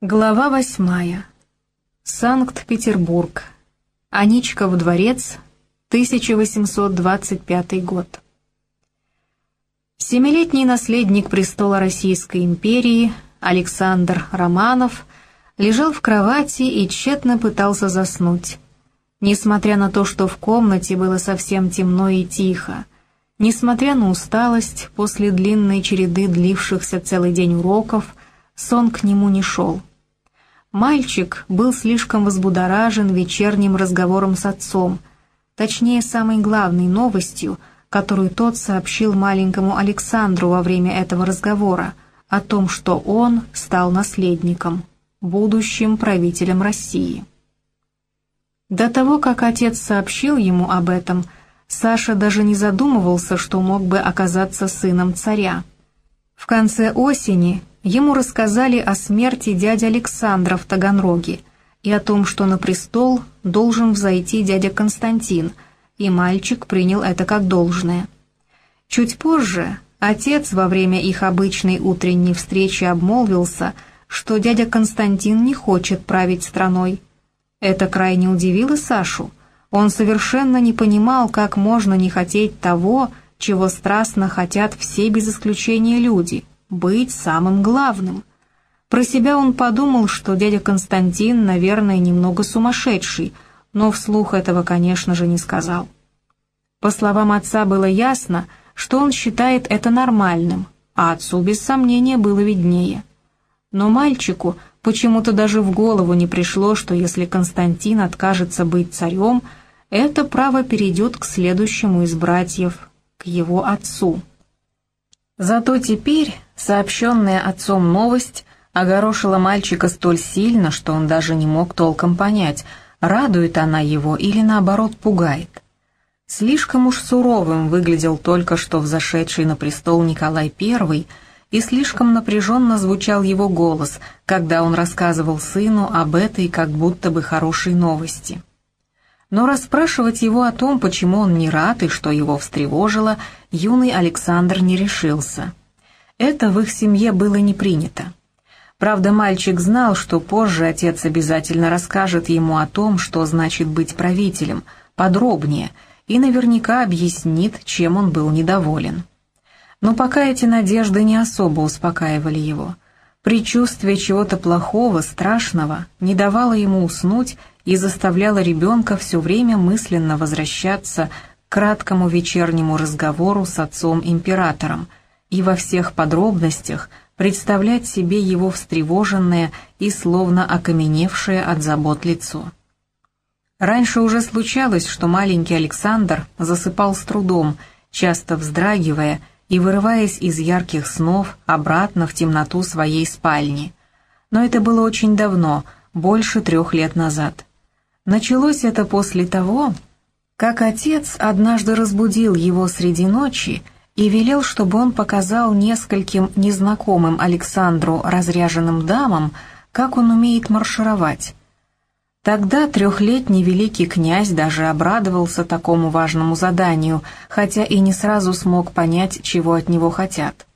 Глава восьмая. Санкт-Петербург. Аничков дворец, 1825 год. Семилетний наследник престола Российской империи Александр Романов лежал в кровати и тщетно пытался заснуть. Несмотря на то, что в комнате было совсем темно и тихо, несмотря на усталость после длинной череды длившихся целый день уроков, сон к нему не шел. Мальчик был слишком возбудоражен вечерним разговором с отцом, точнее, самой главной новостью, которую тот сообщил маленькому Александру во время этого разговора, о том, что он стал наследником, будущим правителем России. До того, как отец сообщил ему об этом, Саша даже не задумывался, что мог бы оказаться сыном царя. В конце осени ему рассказали о смерти дяди Александра в Таганроге и о том, что на престол должен взойти дядя Константин, и мальчик принял это как должное. Чуть позже отец во время их обычной утренней встречи обмолвился, что дядя Константин не хочет править страной. Это крайне удивило Сашу. Он совершенно не понимал, как можно не хотеть того, чего страстно хотят все без исключения люди — быть самым главным. Про себя он подумал, что дядя Константин, наверное, немного сумасшедший, но вслух этого, конечно же, не сказал. По словам отца было ясно, что он считает это нормальным, а отцу без сомнения было виднее. Но мальчику почему-то даже в голову не пришло, что если Константин откажется быть царем, это право перейдет к следующему из братьев, к его отцу. Зато теперь сообщенная отцом новость огорошила мальчика столь сильно, что он даже не мог толком понять, радует она его или наоборот пугает. Слишком уж суровым выглядел только что взошедший на престол Николай I, и слишком напряженно звучал его голос, когда он рассказывал сыну об этой как будто бы хорошей новости. Но расспрашивать его о том, почему он не рад и что его встревожило, юный Александр не решился. Это в их семье было не принято. Правда, мальчик знал, что позже отец обязательно расскажет ему о том, что значит быть правителем, подробнее, и наверняка объяснит, чем он был недоволен. Но пока эти надежды не особо успокаивали его. Предчувствие чего-то плохого, страшного не давало ему уснуть и заставляла ребенка все время мысленно возвращаться к краткому вечернему разговору с отцом-императором и во всех подробностях представлять себе его встревоженное и словно окаменевшее от забот лицо. Раньше уже случалось, что маленький Александр засыпал с трудом, часто вздрагивая и вырываясь из ярких снов обратно в темноту своей спальни. Но это было очень давно, больше трех лет назад. Началось это после того, как отец однажды разбудил его среди ночи и велел, чтобы он показал нескольким незнакомым Александру разряженным дамам, как он умеет маршировать. Тогда трехлетний великий князь даже обрадовался такому важному заданию, хотя и не сразу смог понять, чего от него хотят.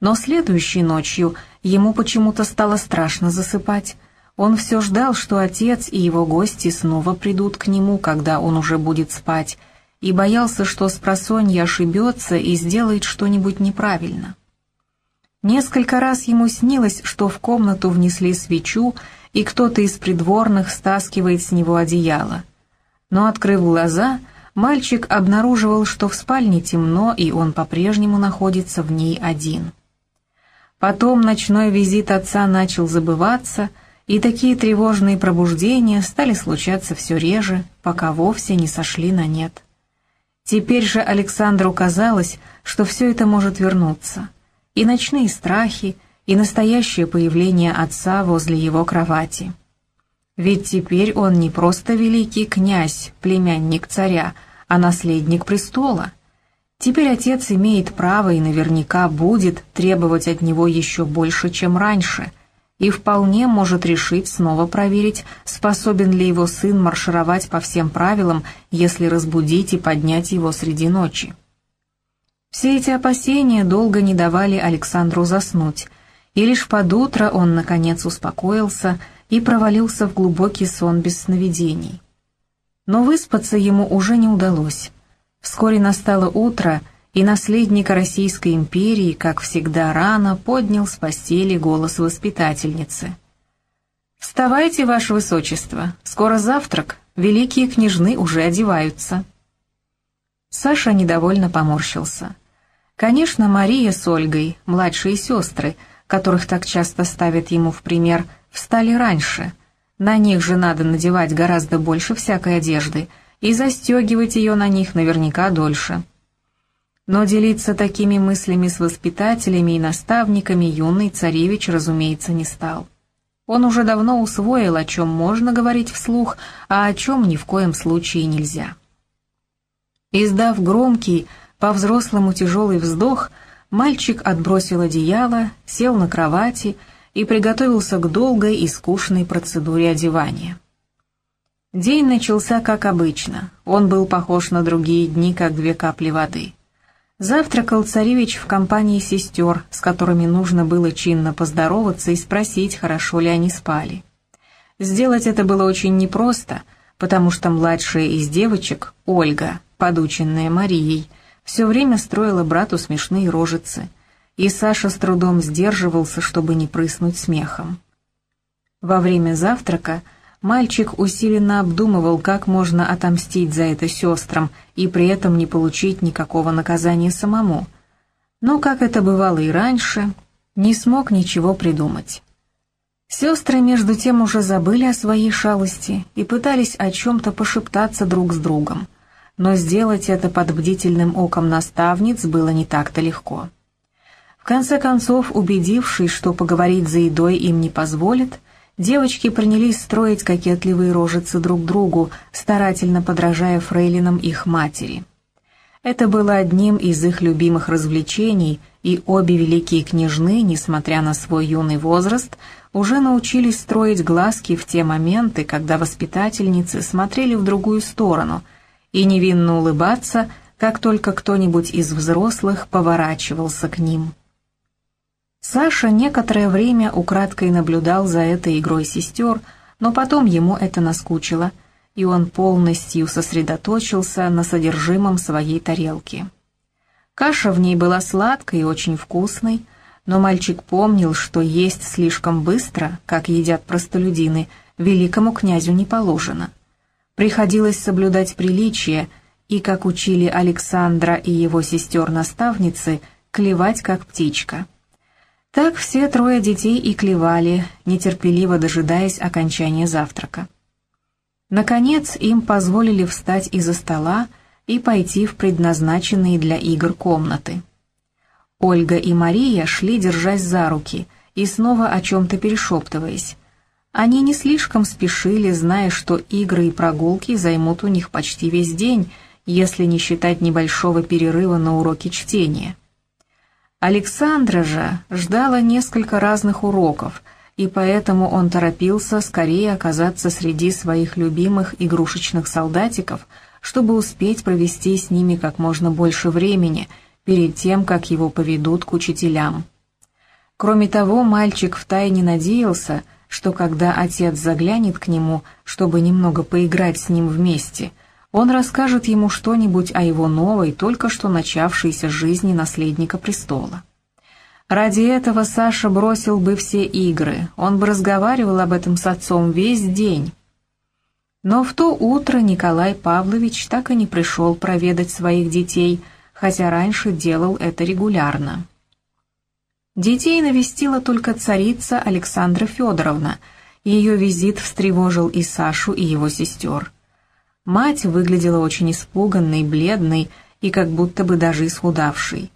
Но следующей ночью ему почему-то стало страшно засыпать, он все ждал, что отец и его гости снова придут к нему, когда он уже будет спать, и боялся, что спросонья ошибется и сделает что-нибудь неправильно. Несколько раз ему снилось, что в комнату внесли свечу, и кто-то из придворных стаскивает с него одеяло. Но, открыв глаза, мальчик обнаруживал, что в спальне темно, и он по-прежнему находится в ней один. Потом ночной визит отца начал забываться — и такие тревожные пробуждения стали случаться все реже, пока вовсе не сошли на нет. Теперь же Александру казалось, что все это может вернуться. И ночные страхи, и настоящее появление отца возле его кровати. Ведь теперь он не просто великий князь, племянник царя, а наследник престола. Теперь отец имеет право и наверняка будет требовать от него еще больше, чем раньше — и вполне может решить снова проверить, способен ли его сын маршировать по всем правилам, если разбудить и поднять его среди ночи. Все эти опасения долго не давали Александру заснуть, и лишь под утро он, наконец, успокоился и провалился в глубокий сон без сновидений. Но выспаться ему уже не удалось. Вскоре настало утро, и наследник Российской империи, как всегда рано, поднял с постели голос воспитательницы. «Вставайте, ваше высочество, скоро завтрак, великие княжны уже одеваются». Саша недовольно поморщился. Конечно, Мария с Ольгой, младшие сестры, которых так часто ставят ему в пример, встали раньше — на них же надо надевать гораздо больше всякой одежды, и застегивать ее на них наверняка дольше. Но делиться такими мыслями с воспитателями и наставниками юный царевич, разумеется, не стал. Он уже давно усвоил, о чем можно говорить вслух, а о чем ни в коем случае нельзя. Издав громкий, по-взрослому тяжелый вздох, мальчик отбросил одеяло, сел на кровати и приготовился к долгой и скучной процедуре одевания. День начался как обычно, он был похож на другие дни, как две капли воды. Завтракал царевич в компании сестер, с которыми нужно было чинно поздороваться и спросить, хорошо ли они спали. Сделать это было очень непросто, потому что младшая из девочек, Ольга, подученная Марией, все время строила брату смешные рожицы — и Саша с трудом сдерживался, чтобы не прыснуть смехом. Во время завтрака мальчик усиленно обдумывал, как можно отомстить за это сестрам и при этом не получить никакого наказания самому. Но, как это бывало и раньше, не смог ничего придумать. Сестры, между тем, уже забыли о своей шалости и пытались о чем-то пошептаться друг с другом, но сделать это под бдительным оком наставниц было не так-то легко. В конце концов, убедившись, что поговорить за едой им не позволят, девочки принялись строить кокетливые рожицы друг другу, старательно подражая фрейлинам их матери. Это было одним из их любимых развлечений, и обе великие княжны, несмотря на свой юный возраст, уже научились строить глазки в те моменты, когда воспитательницы смотрели в другую сторону, и невинно улыбаться, как только кто-нибудь из взрослых поворачивался к ним. Саша некоторое время украдкой наблюдал за этой игрой сестер, но потом ему это наскучило, и он полностью сосредоточился на содержимом своей тарелки. Каша в ней была сладкой и очень вкусной, но мальчик помнил, что есть слишком быстро, как едят простолюдины, великому князю не положено. Приходилось соблюдать приличие и, как учили Александра и его сестер-наставницы, клевать как птичка. Так все трое детей и клевали, нетерпеливо дожидаясь окончания завтрака. Наконец им позволили встать из-за стола и пойти в предназначенные для игр комнаты. Ольга и Мария шли, держась за руки, и снова о чем-то перешептываясь. Они не слишком спешили, зная, что игры и прогулки займут у них почти весь день, если не считать небольшого перерыва на уроки чтения. Александра же ждала несколько разных уроков, и поэтому он торопился скорее оказаться среди своих любимых игрушечных солдатиков, чтобы успеть провести с ними как можно больше времени перед тем, как его поведут к учителям. Кроме того, мальчик втайне надеялся, что когда отец заглянет к нему, чтобы немного поиграть с ним вместе, он расскажет ему что-нибудь о его новой, только что начавшейся жизни наследника престола. Ради этого Саша бросил бы все игры, он бы разговаривал об этом с отцом весь день. Но в то утро Николай Павлович так и не пришел проведать своих детей, хотя раньше делал это регулярно. Детей навестила только царица Александра Федоровна, ее визит встревожил и Сашу, и его сестер. Мать выглядела очень испуганной, бледной и как будто бы даже исхудавшей.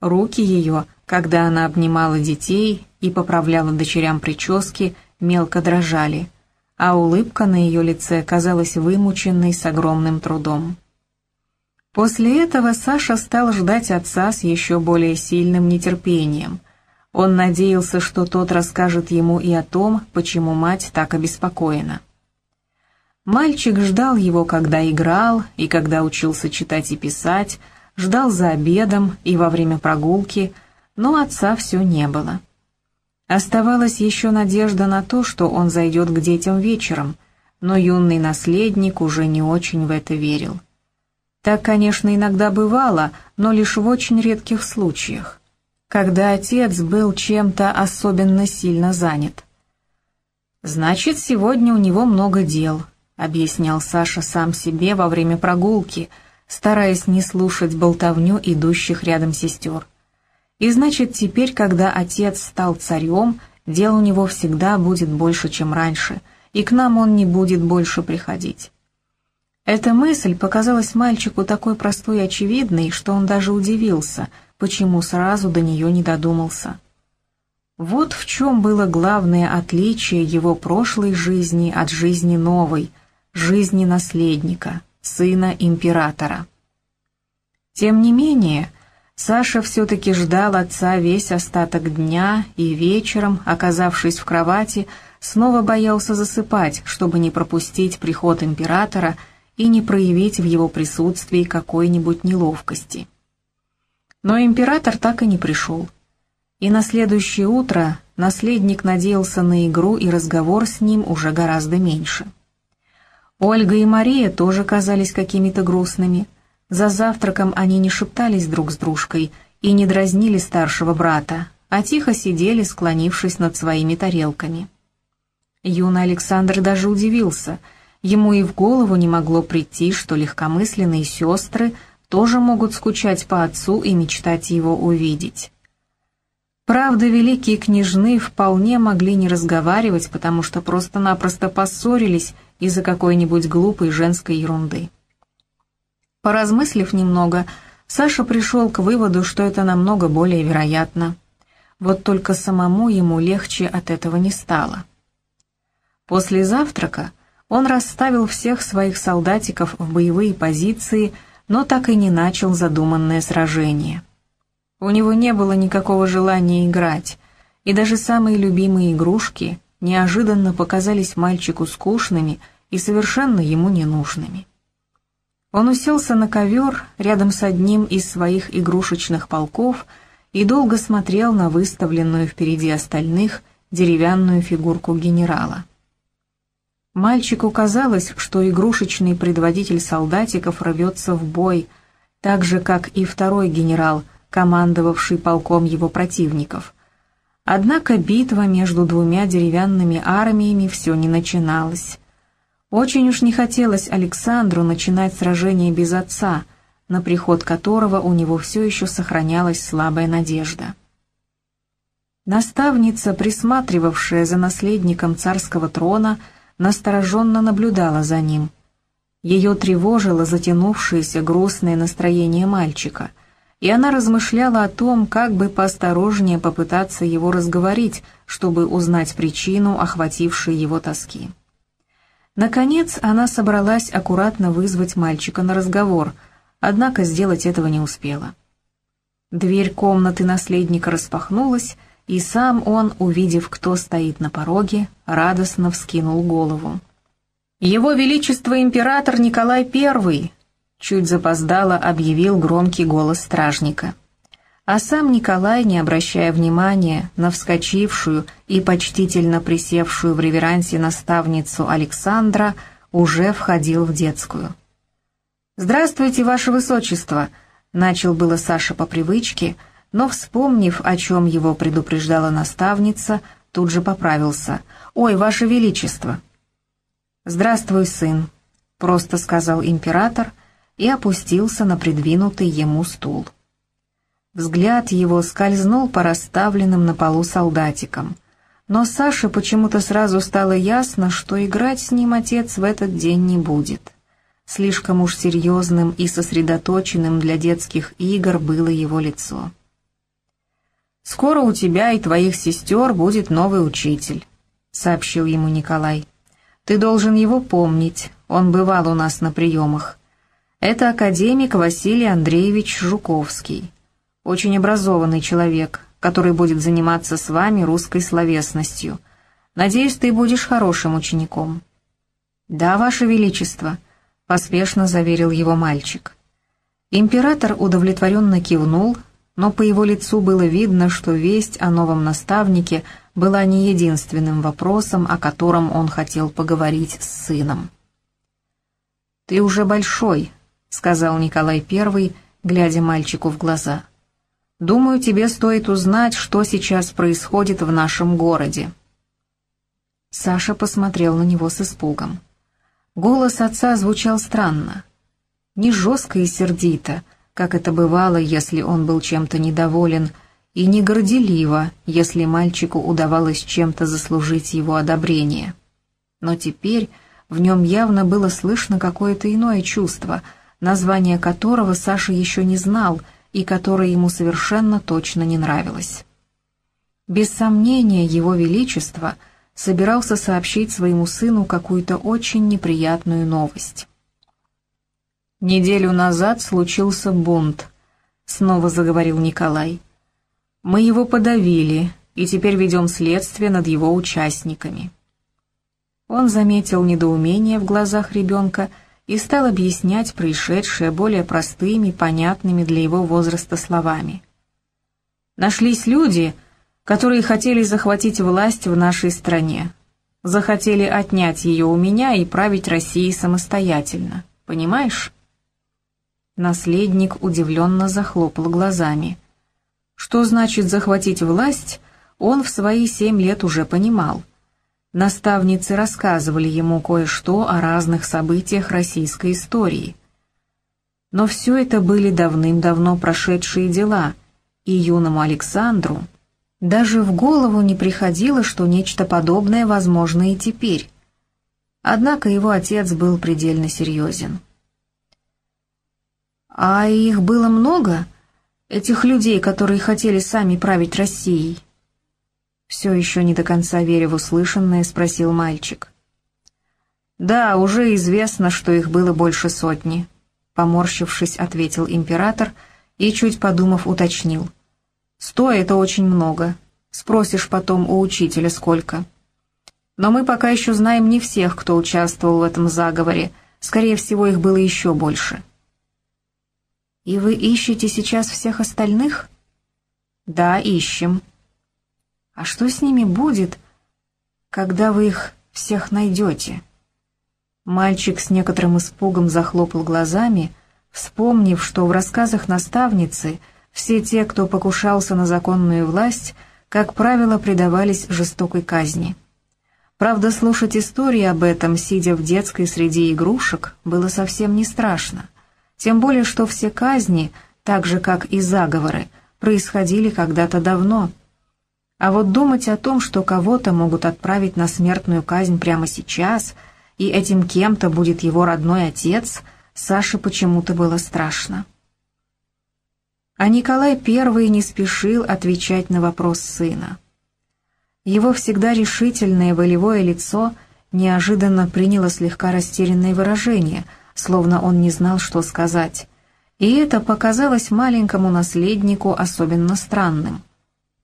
Руки ее, когда она обнимала детей и поправляла дочерям прически, мелко дрожали, а улыбка на ее лице казалась вымученной с огромным трудом. После этого Саша стал ждать отца с еще более сильным нетерпением. Он надеялся, что тот расскажет ему и о том, почему мать так обеспокоена. Мальчик ждал его, когда играл и когда учился читать и писать, ждал за обедом и во время прогулки, но отца все не было. Оставалась еще надежда на то, что он зайдет к детям вечером, но юный наследник уже не очень в это верил. Так, конечно, иногда бывало, но лишь в очень редких случаях, когда отец был чем-то особенно сильно занят. «Значит, сегодня у него много дел», — объяснял Саша сам себе во время прогулки, стараясь не слушать болтовню идущих рядом сестер. И значит, теперь, когда отец стал царем, дел у него всегда будет больше, чем раньше, и к нам он не будет больше приходить. Эта мысль показалась мальчику такой простой и очевидной, что он даже удивился, почему сразу до нее не додумался. Вот в чем было главное отличие его прошлой жизни от жизни новой, жизни наследника, сына императора. Тем не менее, Саша все-таки ждал отца весь остаток дня и вечером, оказавшись в кровати, снова боялся засыпать, чтобы не пропустить приход императора и не проявить в его присутствии какой-нибудь неловкости. Но император так и не пришел и на следующее утро наследник надеялся на игру и разговор с ним уже гораздо меньше. Ольга и Мария тоже казались какими-то грустными. За завтраком они не шептались друг с дружкой и не дразнили старшего брата, а тихо сидели, склонившись над своими тарелками. Юный Александр даже удивился. Ему и в голову не могло прийти, что легкомысленные сестры тоже могут скучать по отцу и мечтать его увидеть. Правда, великие княжны вполне могли не разговаривать, потому что просто-напросто поссорились из-за какой-нибудь глупой женской ерунды. Поразмыслив немного, Саша пришел к выводу, что это намного более вероятно. Вот только самому ему легче от этого не стало. После завтрака он расставил всех своих солдатиков в боевые позиции, но так и не начал задуманное сражение. У него не было никакого желания играть, и даже самые любимые игрушки неожиданно показались мальчику скучными и совершенно ему ненужными. Он уселся на ковер рядом с одним из своих игрушечных полков и долго смотрел на выставленную впереди остальных деревянную фигурку генерала. Мальчику казалось, что игрушечный предводитель солдатиков рвется в бой, так же, как и второй генерал – командовавший полком его противников. Однако битва между двумя деревянными армиями все не начиналась. Очень уж не хотелось Александру начинать сражение без отца, на приход которого у него все еще сохранялась слабая надежда. Наставница, присматривавшая за наследником царского трона, настороженно наблюдала за ним. Ее тревожило затянувшееся грустное настроение мальчика — и она размышляла о том, как бы поосторожнее попытаться его разговорить, чтобы узнать причину охватившей его тоски. Наконец она собралась аккуратно вызвать мальчика на разговор, однако сделать этого не успела. Дверь комнаты наследника распахнулась, и сам он, увидев, кто стоит на пороге, радостно вскинул голову. «Его Величество император Николай I!» Чуть запоздало объявил громкий голос стражника. А сам Николай, не обращая внимания на вскочившую и почтительно присевшую в реверансе наставницу Александра, уже входил в детскую. «Здравствуйте, Ваше Высочество!» — начал было Саша по привычке, но, вспомнив, о чем его предупреждала наставница, тут же поправился. «Ой, Ваше Величество!» «Здравствуй, сын!» — просто сказал император — и опустился на придвинутый ему стул. Взгляд его скользнул по расставленным на полу солдатикам, но Саше почему-то сразу стало ясно, что играть с ним отец в этот день не будет. Слишком уж серьезным и сосредоточенным для детских игр было его лицо. «Скоро у тебя и твоих сестер будет новый учитель», — сообщил ему Николай. «Ты должен его помнить, он бывал у нас на приемах. Это академик Василий Андреевич Жуковский. Очень образованный человек, который будет заниматься с вами русской словесностью. Надеюсь, ты будешь хорошим учеником». «Да, Ваше Величество», — поспешно заверил его мальчик. Император удовлетворенно кивнул, но по его лицу было видно, что весть о новом наставнике была не единственным вопросом, о котором он хотел поговорить с сыном. «Ты уже большой», — сказал Николай I, глядя мальчику в глаза. «Думаю, тебе стоит узнать, что сейчас происходит в нашем городе». Саша посмотрел на него с испугом. Голос отца звучал странно. Не жестко и сердито, как это бывало, если он был чем-то недоволен, и не горделиво, если мальчику удавалось чем-то заслужить его одобрение. Но теперь в нем явно было слышно какое-то иное чувство, название которого Саша еще не знал и которое ему совершенно точно не нравилось. Без сомнения, его величество — собирался сообщить своему сыну какую-то очень неприятную новость. «Неделю назад случился бунт», — снова заговорил Николай. «Мы его подавили, и теперь ведем следствие над его участниками». Он заметил недоумение в глазах ребенка и стал объяснять происшедшее более простыми, понятными для его возраста словами. «Нашлись люди, — которые хотели захватить власть в нашей стране. Захотели отнять ее у меня и править Россией самостоятельно. Понимаешь? Наследник удивленно захлопал глазами. Что значит захватить власть, он в свои семь лет уже понимал. Наставницы рассказывали ему кое-что о разных событиях российской истории. Но все это были давным-давно прошедшие дела, и юному Александру даже в голову не приходило, что нечто подобное возможно и теперь. Однако его отец был предельно серьезен. «А их было много? Этих людей, которые хотели сами править Россией?» Все еще не до конца веря в услышанное, спросил мальчик. «Да, уже известно, что их было больше сотни», — поморщившись, ответил император и, чуть подумав, уточнил — Сто — это очень много. Спросишь потом у учителя сколько. Но мы пока еще знаем не всех, кто участвовал в этом заговоре. Скорее всего, их было еще больше. И вы ищете сейчас всех остальных? Да, ищем. А что с ними будет, когда вы их всех найдете? Мальчик с некоторым испугом захлопал глазами, вспомнив, что в рассказах наставницы — все те, кто покушался на законную власть, как правило, предавались жестокой казни. Правда, слушать истории об этом, сидя в детской среде игрушек, было совсем не страшно. Тем более, что все казни, так же как и заговоры, происходили когда-то давно. А вот думать о том, что кого-то могут отправить на смертную казнь прямо сейчас, и этим кем-то будет его родной отец, Саше почему-то было страшно. А Николай I не спешил отвечать на вопрос сына. Его всегда решительное волевое лицо неожиданно приняло слегка растерянное выражение, словно он не знал, что сказать. И это показалось маленькому наследнику особенно странным.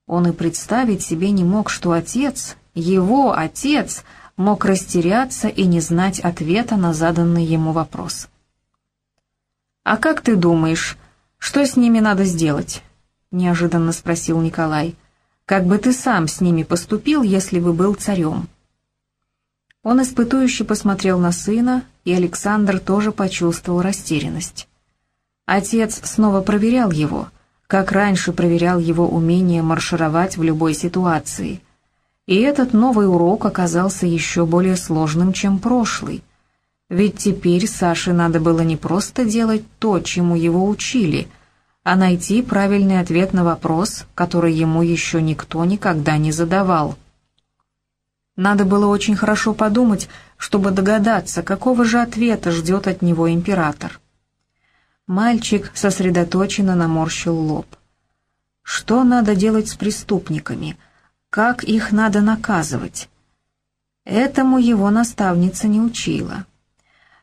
Он и представить себе не мог, что отец, его отец, мог растеряться и не знать ответа на заданный ему вопрос. «А как ты думаешь, «Что с ними надо сделать?» — неожиданно спросил Николай. «Как бы ты сам с ними поступил, если бы был царем?» Он испытующе посмотрел на сына, и Александр тоже почувствовал растерянность. Отец снова проверял его, как раньше проверял его умение маршировать в любой ситуации. И этот новый урок оказался еще более сложным, чем прошлый — ведь теперь Саше надо было не просто делать то, чему его учили, а найти правильный ответ на вопрос, который ему еще никто никогда не задавал. Надо было очень хорошо подумать, чтобы догадаться, какого же ответа ждет от него император. Мальчик сосредоточенно наморщил лоб. Что надо делать с преступниками? Как их надо наказывать? Этому его наставница не учила.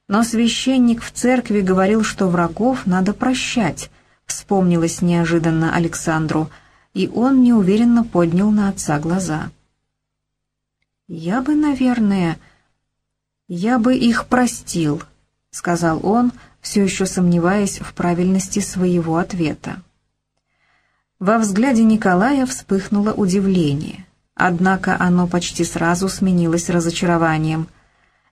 Но священник в церкви говорил, что врагов надо прощать, вспомнилось неожиданно Александру, и он неуверенно поднял на отца глаза. «Я бы, наверное, я бы их простил», — сказал он, все еще сомневаясь в правильности своего ответа. Во взгляде Николая вспыхнуло удивление. Однако оно почти сразу сменилось разочарованием.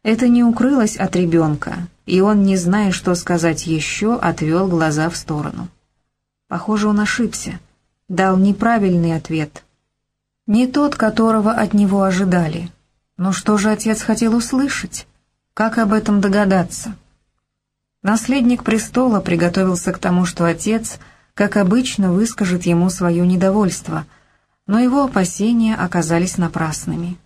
Это не укрылось от ребенка, и он, не зная, что сказать еще, отвел глаза в сторону. Похоже, он ошибся, дал неправильный ответ. Не тот, которого от него ожидали. Но что же отец хотел услышать? Как об этом догадаться? Наследник престола приготовился к тому, что отец, как обычно, выскажет ему свое недовольство, но его опасения оказались напрасными.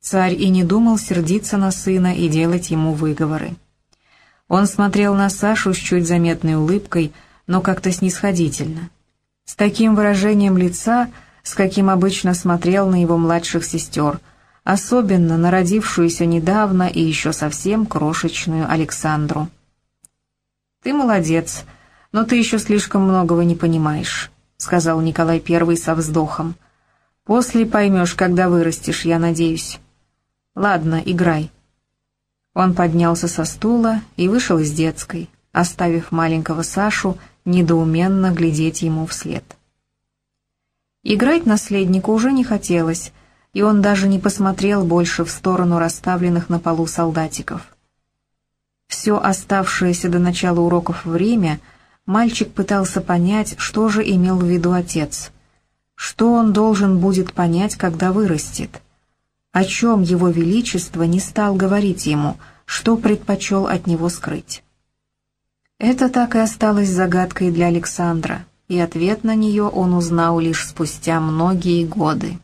Царь и не думал сердиться на сына и делать ему выговоры. Он смотрел на Сашу с чуть заметной улыбкой, но как-то снисходительно. С таким выражением лица, с каким обычно смотрел на его младших сестер, особенно на родившуюся недавно и еще совсем крошечную Александру. «Ты молодец, но ты еще слишком многого не понимаешь», — сказал Николай Первый со вздохом. «После поймешь, когда вырастешь, я надеюсь. Ладно, играй». Он поднялся со стула и вышел из детской, оставив маленького Сашу недоуменно глядеть ему вслед. Играть наследнику уже не хотелось, и он даже не посмотрел больше в сторону расставленных на полу солдатиков. Все оставшееся до начала уроков время мальчик пытался понять, что же имел в виду отец. Что он должен будет понять, когда вырастет? О чем его величество не стал говорить ему, что предпочел от него скрыть? Это так и осталось загадкой для Александра, и ответ на нее он узнал лишь спустя многие годы.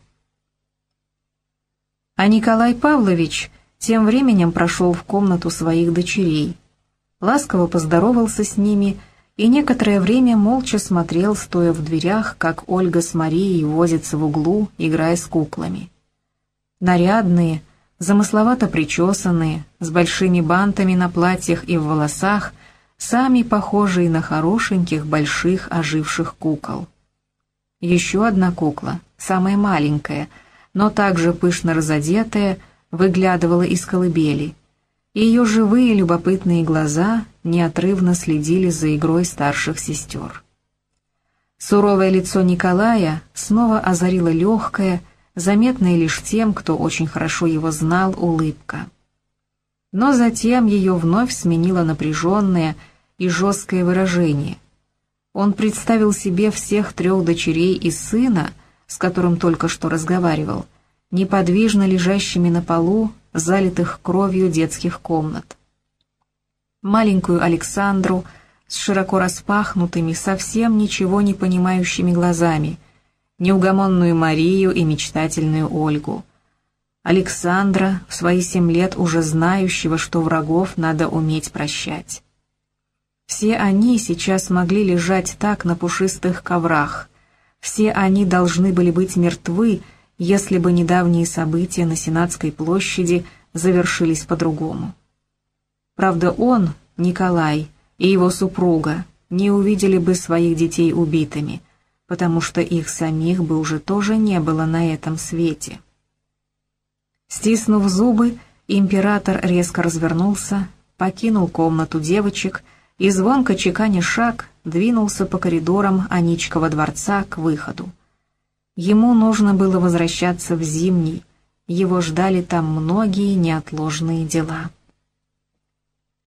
А Николай Павлович тем временем прошел в комнату своих дочерей, ласково поздоровался с ними и некоторое время молча смотрел, стоя в дверях, как Ольга с Марией возятся в углу, играя с куклами. Нарядные, замысловато причесанные, с большими бантами на платьях и в волосах, сами похожие на хорошеньких, больших, оживших кукол. Еще одна кукла, самая маленькая, но также пышно разодетая, выглядывала из колыбели. Ее живые любопытные глаза неотрывно следили за игрой старших сестер. Суровое лицо Николая снова озарило легкое, заметное лишь тем, кто очень хорошо его знал, улыбка. Но затем ее вновь сменило напряженное и жесткое выражение. Он представил себе всех трех дочерей и сына, с которым только что разговаривал — неподвижно лежащими на полу, залитых кровью детских комнат. Маленькую Александру с широко распахнутыми, совсем ничего не понимающими глазами, неугомонную Марию и мечтательную Ольгу. Александра, в свои семь лет уже знающего, что врагов надо уметь прощать. Все они сейчас могли лежать так на пушистых коврах, все они должны были быть мертвы, если бы недавние события на Сенатской площади завершились по-другому. Правда, он, Николай, и его супруга не увидели бы своих детей убитыми, потому что их самих бы уже тоже не было на этом свете. Стиснув зубы, император резко развернулся, покинул комнату девочек и, звонко чеканя шаг, двинулся по коридорам Аничкова дворца к выходу. Ему нужно было возвращаться в Зимний, его ждали там многие неотложные дела.